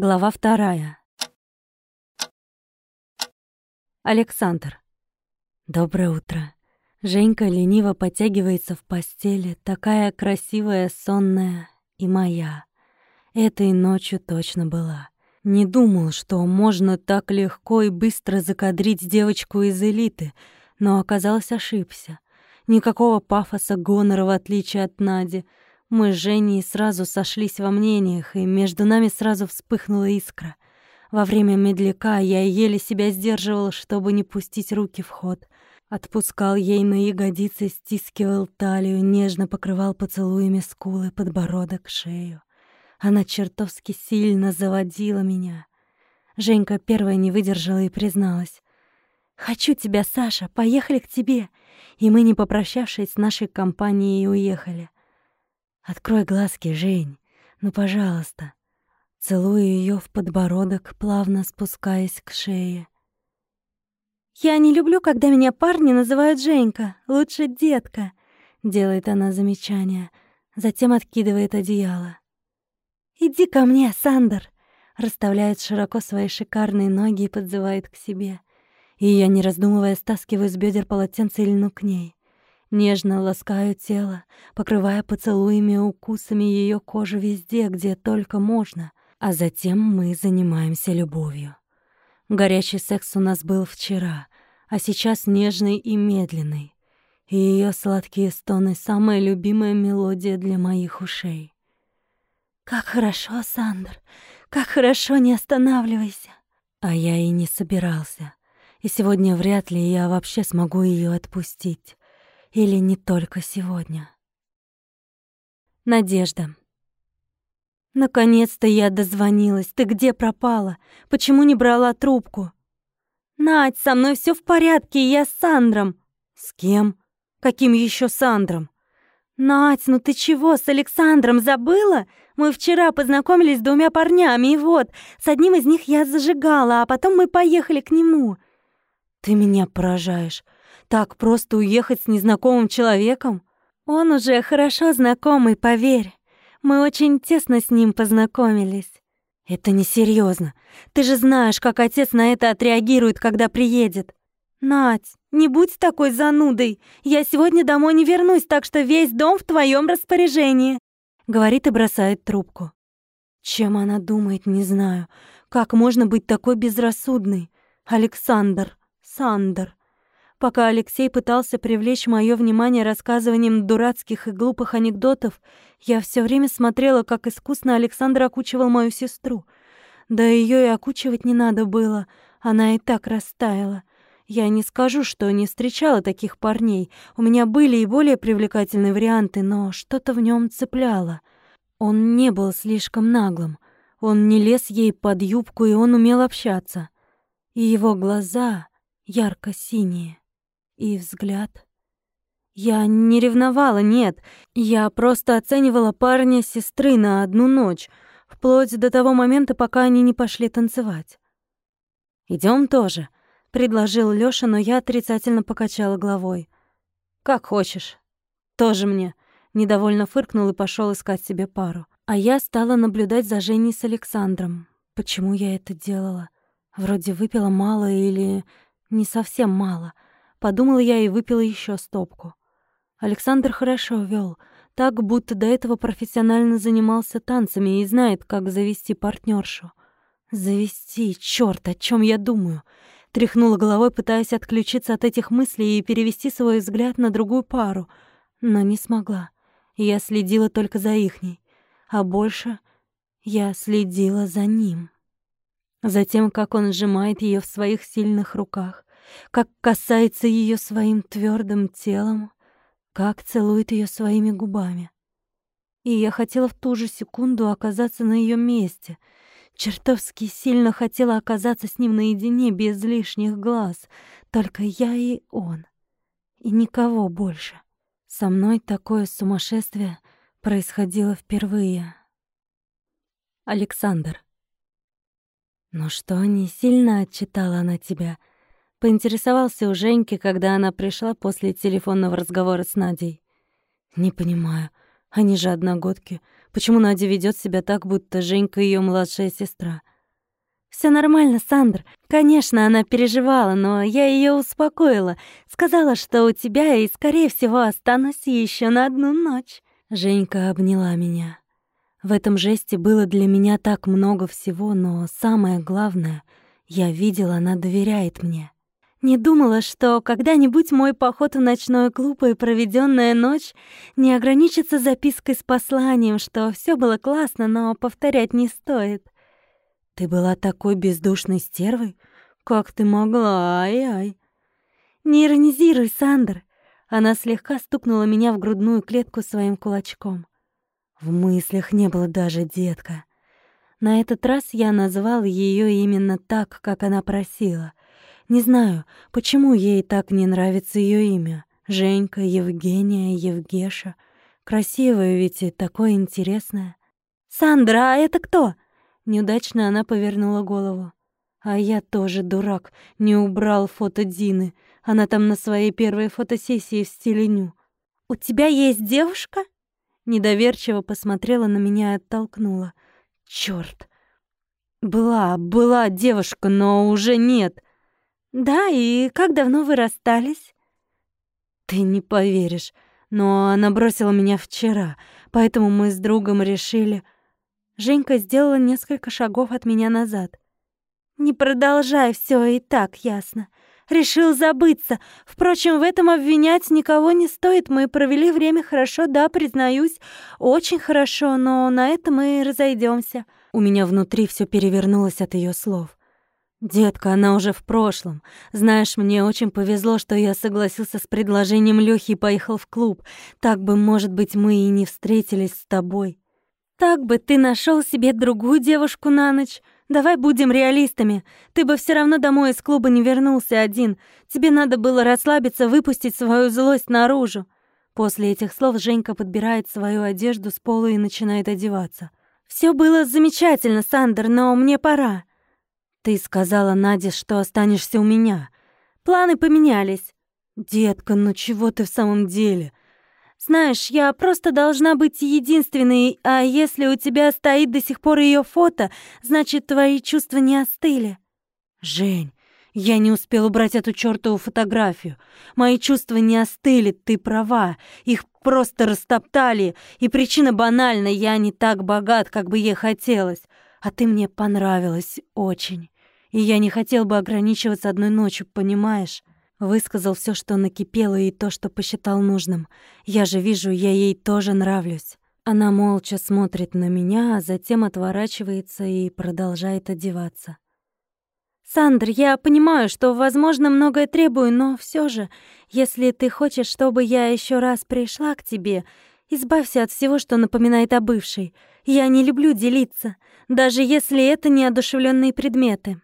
Глава вторая. Александр. Доброе утро. Женька лениво подтягивается в постели, такая красивая, сонная и моя. Этой ночью точно была. Не думал, что можно так легко и быстро закадрить девочку из элиты, но оказалось ошибся. Никакого пафоса гонора, в отличие от Нади — мы с Женей сразу сошлись во мнениях, и между нами сразу вспыхнула искра. Во время медляка я еле себя сдерживал, чтобы не пустить руки в ход. Отпускал ей на ягодицы, стискивал талию, нежно покрывал поцелуями скулы, подбородок, шею. Она чертовски сильно заводила меня. Женька первая не выдержала и призналась. «Хочу тебя, Саша, поехали к тебе!» И мы, не попрощавшись с нашей компанией, уехали. Открой глазки, Жень. Ну, пожалуйста. Целую ее в подбородок, плавно спускаясь к шее. «Я не люблю, когда меня парни называют Женька. Лучше детка», — делает она замечание, затем откидывает одеяло. «Иди ко мне, Сандер», — расставляет широко свои шикарные ноги и подзывает к себе. И я, не раздумывая, стаскиваю с бедер полотенце и льну к ней. Нежно ласкаю тело, покрывая поцелуями и укусами ее кожи везде, где только можно, а затем мы занимаемся любовью. Горячий секс у нас был вчера, а сейчас нежный и медленный. И ее сладкие стоны — самая любимая мелодия для моих ушей. «Как хорошо, Сандр! Как хорошо, не останавливайся!» А я и не собирался. И сегодня вряд ли я вообще смогу ее отпустить. Или не только сегодня. Надежда. Наконец-то я дозвонилась. Ты где пропала? Почему не брала трубку? Надь, со мной все в порядке, я с Сандром. С кем? Каким еще Сандром? Надь, ну ты чего, с Александром забыла? Мы вчера познакомились с двумя парнями, и вот, с одним из них я зажигала, а потом мы поехали к нему. Ты меня поражаешь. Так просто уехать с незнакомым человеком? Он уже хорошо знакомый, поверь. Мы очень тесно с ним познакомились. Это несерьезно. Ты же знаешь, как отец на это отреагирует, когда приедет. Надь, не будь такой занудой. Я сегодня домой не вернусь, так что весь дом в твоем распоряжении. Говорит и бросает трубку. Чем она думает, не знаю. Как можно быть такой безрассудной? Александр, Сандер. Пока Алексей пытался привлечь мое внимание рассказыванием дурацких и глупых анекдотов, я все время смотрела, как искусно Александр окучивал мою сестру. Да ее и окучивать не надо было, она и так растаяла. Я не скажу, что не встречала таких парней. У меня были и более привлекательные варианты, но что-то в нем цепляло. Он не был слишком наглым. Он не лез ей под юбку, и он умел общаться. И его глаза ярко-синие и взгляд. Я не ревновала, нет. Я просто оценивала парня сестры на одну ночь, вплоть до того момента, пока они не пошли танцевать. Идем тоже», — предложил Лёша, но я отрицательно покачала головой. «Как хочешь. Тоже мне». Недовольно фыркнул и пошел искать себе пару. А я стала наблюдать за Женей с Александром. Почему я это делала? Вроде выпила мало или не совсем мало — Подумала я и выпила еще стопку. Александр хорошо вел, так будто до этого профессионально занимался танцами и знает, как завести партнершу. Завести, черт, о чем я думаю? Тряхнула головой, пытаясь отключиться от этих мыслей и перевести свой взгляд на другую пару, но не смогла. Я следила только за ихней, а больше я следила за ним. Затем, как он сжимает ее в своих сильных руках, как касается ее своим твердым телом, как целует ее своими губами. И я хотела в ту же секунду оказаться на ее месте. Чертовски сильно хотела оказаться с ним наедине, без лишних глаз. Только я и он. И никого больше. Со мной такое сумасшествие происходило впервые. Александр. «Ну что, не сильно отчитала она тебя?» Поинтересовался у Женьки, когда она пришла после телефонного разговора с Надей. «Не понимаю. Они же одногодки. Почему Надя ведет себя так, будто Женька ее младшая сестра?» Все нормально, Сандр. Конечно, она переживала, но я ее успокоила. Сказала, что у тебя и, скорее всего, останусь еще на одну ночь. Женька обняла меня. В этом жесте было для меня так много всего, но самое главное, я видела, она доверяет мне. Не думала, что когда-нибудь мой поход в ночной клуб и проведенная ночь не ограничится запиской с посланием, что все было классно, но повторять не стоит. Ты была такой бездушной стервой? Как ты могла? Ай-ай. Не иронизируй, Сандр. Она слегка стукнула меня в грудную клетку своим кулачком. В мыслях не было даже детка. На этот раз я назвал ее именно так, как она просила. Не знаю, почему ей так не нравится ее имя. Женька, Евгения, Евгеша. Красивое ведь и такое интересное. «Сандра, а это кто?» Неудачно она повернула голову. А я тоже дурак, не убрал фото Дины. Она там на своей первой фотосессии в стиле ню. «У тебя есть девушка?» Недоверчиво посмотрела на меня и оттолкнула. «Чёрт!» «Была, была девушка, но уже нет. «Да, и как давно вы расстались?» «Ты не поверишь, но она бросила меня вчера, поэтому мы с другом решили...» Женька сделала несколько шагов от меня назад. «Не продолжай, все и так ясно. Решил забыться. Впрочем, в этом обвинять никого не стоит. Мы провели время хорошо, да, признаюсь, очень хорошо, но на этом мы разойдемся. У меня внутри все перевернулось от ее слов. «Детка, она уже в прошлом. Знаешь, мне очень повезло, что я согласился с предложением Лёхи и поехал в клуб. Так бы, может быть, мы и не встретились с тобой. Так бы ты нашел себе другую девушку на ночь. Давай будем реалистами. Ты бы все равно домой из клуба не вернулся один. Тебе надо было расслабиться, выпустить свою злость наружу». После этих слов Женька подбирает свою одежду с пола и начинает одеваться. Все было замечательно, Сандер, но мне пора. Ты сказала Наде, что останешься у меня. Планы поменялись. Детка, ну чего ты в самом деле? Знаешь, я просто должна быть единственной, а если у тебя стоит до сих пор ее фото, значит, твои чувства не остыли. Жень, я не успел убрать эту чёртову фотографию. Мои чувства не остыли, ты права. Их просто растоптали, и причина банальна, я не так богат, как бы ей хотелось. А ты мне понравилась очень. И я не хотел бы ограничиваться одной ночью, понимаешь? Высказал все, что накипело, и то, что посчитал нужным. Я же вижу, я ей тоже нравлюсь. Она молча смотрит на меня, а затем отворачивается и продолжает одеваться. «Сандр, я понимаю, что, возможно, многое требую, но все же, если ты хочешь, чтобы я еще раз пришла к тебе, избавься от всего, что напоминает о бывшей. Я не люблю делиться, даже если это неодушевленные предметы.